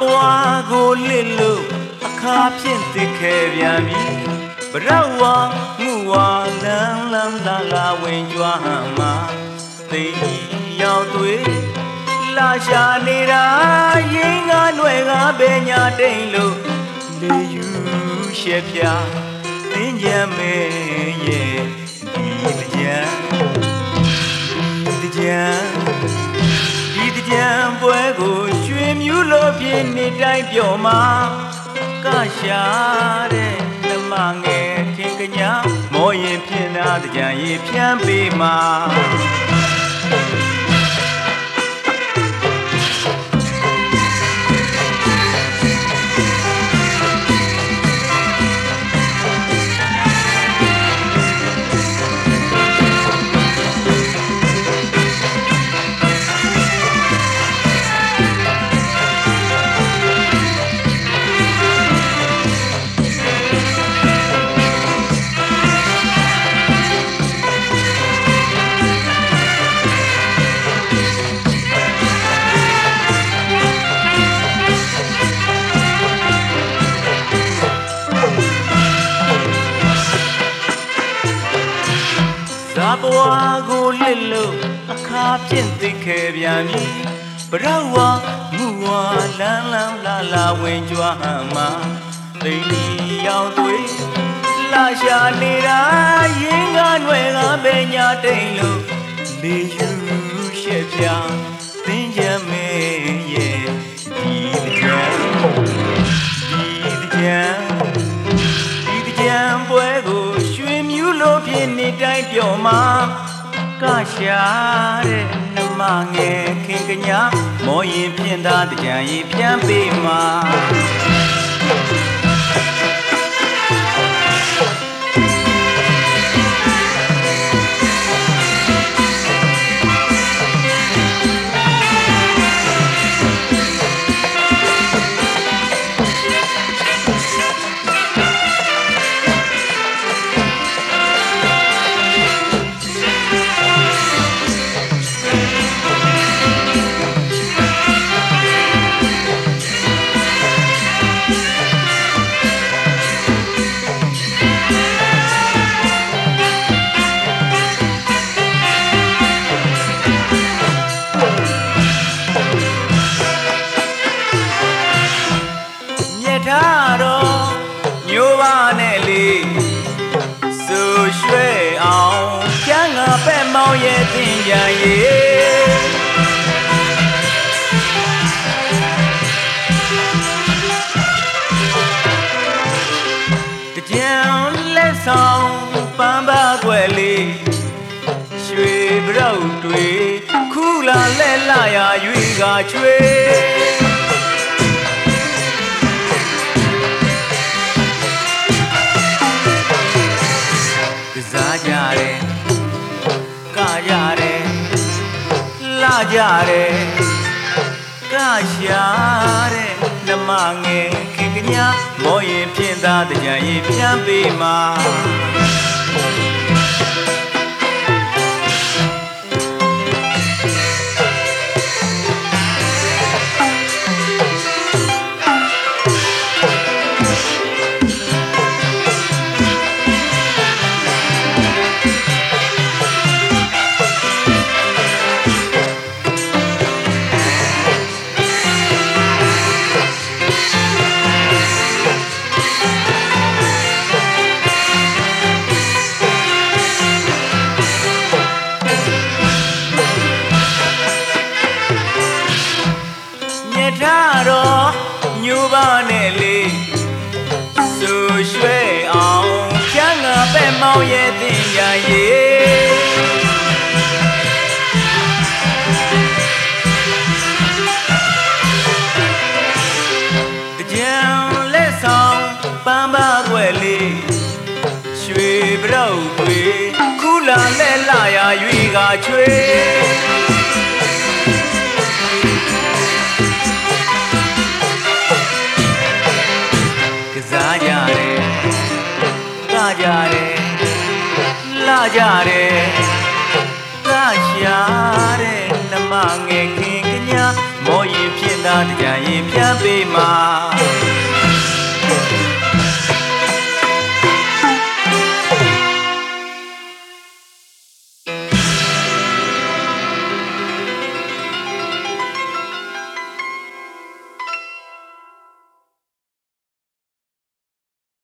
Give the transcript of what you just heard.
ဘွားကိုလစ်လို့အခါဖြင့်သိခဲ့ပြန်ပြီဗရဝါငူဝါလန်းလန်းလာလာဝင်ကြွားမှာသိရောက်သွေးလာရှာနေတာရင်ငါຫນွယ်ကပဲညာတိန်လို့လေယူရှက်ပြသင်ကြမဲရဲ့ဒီကြံဒီကြံဒီကြံပွဲကို ရွှေမြူလို့ပြင်းနေတိုင်းပြောမှာကရှာတဲ့ဓမ္မငယ်ခင်ကညာမောရင်ဖြစ်နာကြံရီဖြန်းပေးမှာ ဇာဘွားကိုလစ်လို့အခါဖြင့်သိခဲ့ပြန်ပြီဗရဝါငူဝါလန်းလန်းလာလာဝင်ကြွားမှာသိနီရောက်သွေးလာရှာနေတာရင်ကຫນွယ်ကပဲညာတိန်လို့လေယူရှက်ပြ တိုင်းပြောမှာကရှာတဲ့နှမငယ်ခင်ကညာမောရင်ဖြင်းသားတကြံရီဖြန်းပေးမှာ တော့ညိုးပါနဲ့လေစူရွှဲအောင်ကျန်းငါပဲ့မောင်းရဲ့တင်ကြရေတကြံလက်ဆောင်ပန်းပါွယ်လေးရွှေပရုပ်တွေခုလာလဲလာရာရွေကချွေ ကကြတယ်လာကြတယ်ကရှာတဲ့နှမငယ်ခင်ကညာမောရင်ဖြင်းသားတကြံရီဖြန်းပေးမှာမြ ရွှဲအောင်ကျန်းငါပဲ့မောင်းရဲ့တင်ရရေတကြံလက်ဆောင်ပန်းပါွယ်လေးရွှေပရုပ်တွေခုလာလဲလာရာရွေကချွေ တယ်ကကြတယ်လာကြတယ်ကရှာတဲ့နှမငယ်ခင်ကညာမောရင်ဖြစ်သားတရားရင်ပြန်ပေးမှာ